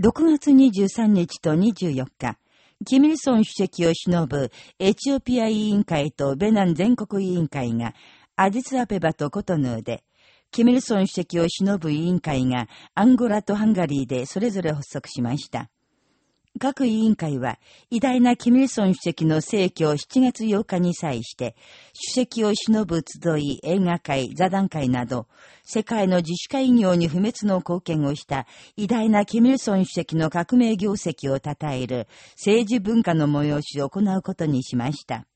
6月23日と24日、キミルソン主席を偲ぶエチオピア委員会とベナン全国委員会がアディスアペバとコトヌーで、キミルソン主席を偲ぶ委員会がアンゴラとハンガリーでそれぞれ発足しました。各委員会は、偉大なキミルソン主席の逝去7月8日に際して、主席を忍ぶ集い、映画会、座談会など、世界の自主化医業に不滅の貢献をした偉大なキミルソン主席の革命業績を称える政治文化の催しを行うことにしました。